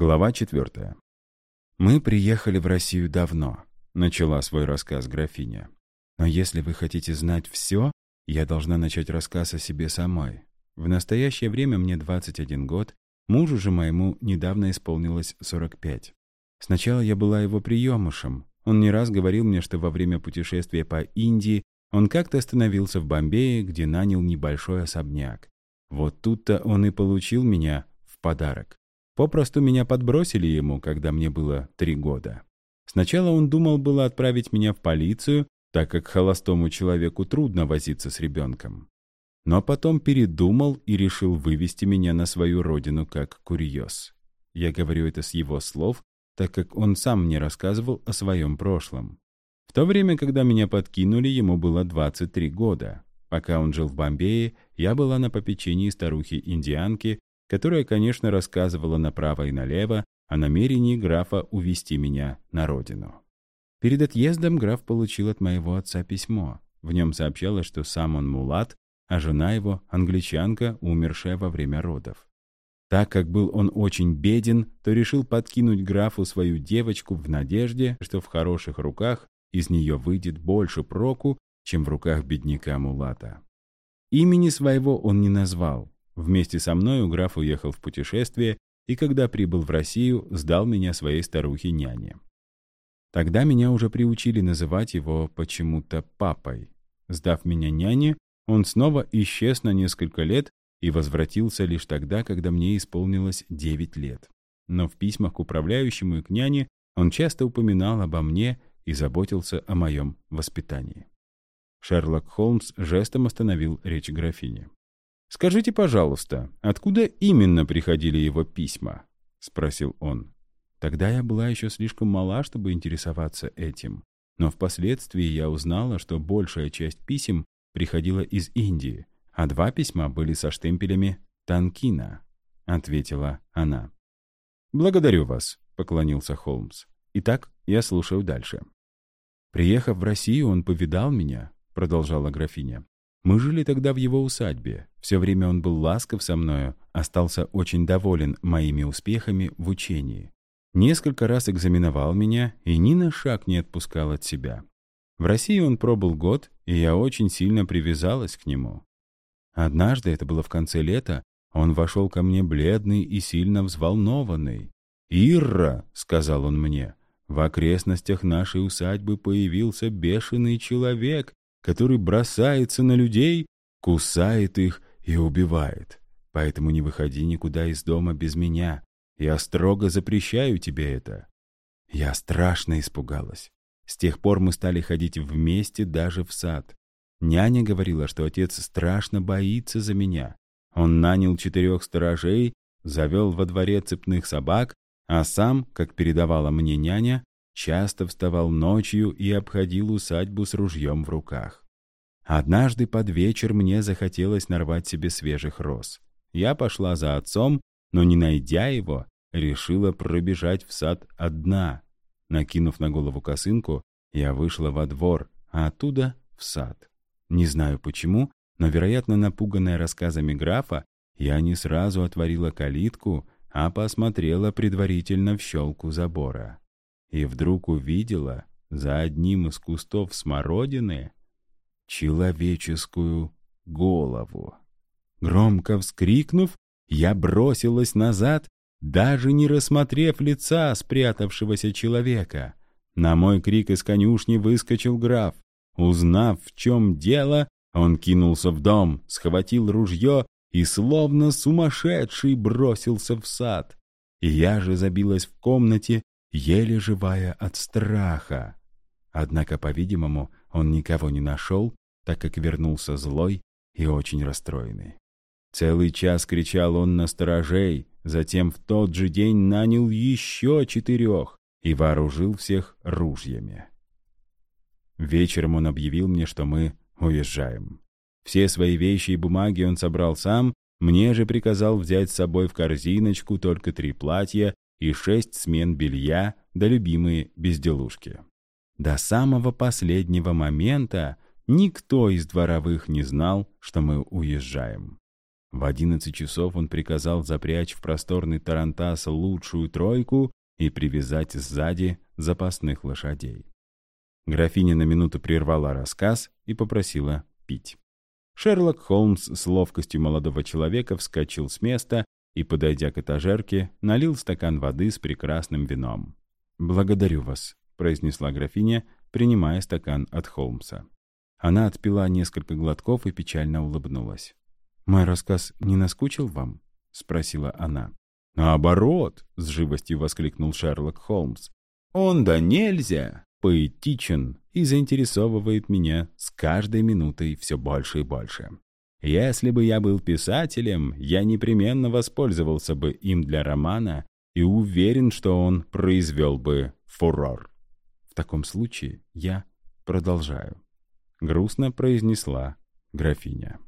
Глава четвертая. «Мы приехали в Россию давно», — начала свой рассказ графиня. «Но если вы хотите знать все, я должна начать рассказ о себе самой. В настоящее время мне 21 год, мужу же моему недавно исполнилось 45. Сначала я была его приемышем. Он не раз говорил мне, что во время путешествия по Индии он как-то остановился в Бомбее, где нанял небольшой особняк. Вот тут-то он и получил меня в подарок. Попросту меня подбросили ему, когда мне было три года. Сначала он думал было отправить меня в полицию, так как холостому человеку трудно возиться с ребенком. Но потом передумал и решил вывести меня на свою родину как курьез. Я говорю это с его слов, так как он сам мне рассказывал о своем прошлом. В то время, когда меня подкинули, ему было 23 года. Пока он жил в Бомбее, я была на попечении старухи-индианки, которая, конечно, рассказывала направо и налево о намерении графа увести меня на родину. Перед отъездом граф получил от моего отца письмо. В нем сообщалось, что сам он мулат, а жена его — англичанка, умершая во время родов. Так как был он очень беден, то решил подкинуть графу свою девочку в надежде, что в хороших руках из нее выйдет больше проку, чем в руках бедняка Мулата. Имени своего он не назвал, Вместе со мной граф уехал в путешествие и, когда прибыл в Россию, сдал меня своей старухе-няне. Тогда меня уже приучили называть его почему-то папой. Сдав меня няне, он снова исчез на несколько лет и возвратился лишь тогда, когда мне исполнилось 9 лет. Но в письмах к управляющему и к няне он часто упоминал обо мне и заботился о моем воспитании. Шерлок Холмс жестом остановил речь графини. «Скажите, пожалуйста, откуда именно приходили его письма?» — спросил он. Тогда я была еще слишком мала, чтобы интересоваться этим. Но впоследствии я узнала, что большая часть писем приходила из Индии, а два письма были со штемпелями «Танкина», — ответила она. «Благодарю вас», — поклонился Холмс. «Итак, я слушаю дальше». «Приехав в Россию, он повидал меня», — продолжала графиня. Мы жили тогда в его усадьбе. Все время он был ласков со мною, остался очень доволен моими успехами в учении. Несколько раз экзаменовал меня и ни на шаг не отпускал от себя. В России он пробыл год, и я очень сильно привязалась к нему. Однажды, это было в конце лета, он вошел ко мне бледный и сильно взволнованный. «Ирра», — сказал он мне, — «в окрестностях нашей усадьбы появился бешеный человек, который бросается на людей, кусает их и убивает. Поэтому не выходи никуда из дома без меня. Я строго запрещаю тебе это». Я страшно испугалась. С тех пор мы стали ходить вместе даже в сад. Няня говорила, что отец страшно боится за меня. Он нанял четырех сторожей, завел во дворе цепных собак, а сам, как передавала мне няня, часто вставал ночью и обходил усадьбу с ружьем в руках. Однажды под вечер мне захотелось нарвать себе свежих роз. Я пошла за отцом, но, не найдя его, решила пробежать в сад одна. Накинув на голову косынку, я вышла во двор, а оттуда — в сад. Не знаю почему, но, вероятно, напуганная рассказами графа, я не сразу отворила калитку, а посмотрела предварительно в щелку забора и вдруг увидела за одним из кустов смородины человеческую голову. Громко вскрикнув, я бросилась назад, даже не рассмотрев лица спрятавшегося человека. На мой крик из конюшни выскочил граф. Узнав, в чем дело, он кинулся в дом, схватил ружье и, словно сумасшедший, бросился в сад. Я же забилась в комнате еле живая от страха. Однако, по-видимому, он никого не нашел, так как вернулся злой и очень расстроенный. Целый час кричал он на сторожей, затем в тот же день нанял еще четырех и вооружил всех ружьями. Вечером он объявил мне, что мы уезжаем. Все свои вещи и бумаги он собрал сам, мне же приказал взять с собой в корзиночку только три платья и шесть смен белья да любимые безделушки. До самого последнего момента никто из дворовых не знал, что мы уезжаем. В одиннадцать часов он приказал запрячь в просторный тарантас лучшую тройку и привязать сзади запасных лошадей. Графиня на минуту прервала рассказ и попросила пить. Шерлок Холмс с ловкостью молодого человека вскочил с места и, подойдя к этажерке, налил стакан воды с прекрасным вином. «Благодарю вас», — произнесла графиня, принимая стакан от Холмса. Она отпила несколько глотков и печально улыбнулась. «Мой рассказ не наскучил вам?» — спросила она. «Наоборот!» — с живостью воскликнул Шерлок Холмс. «Он да нельзя! Поэтичен и заинтересовывает меня с каждой минутой все больше и больше. Если бы я был писателем, я непременно воспользовался бы им для романа и уверен, что он произвел бы фурор. В таком случае я продолжаю. Грустно произнесла графиня.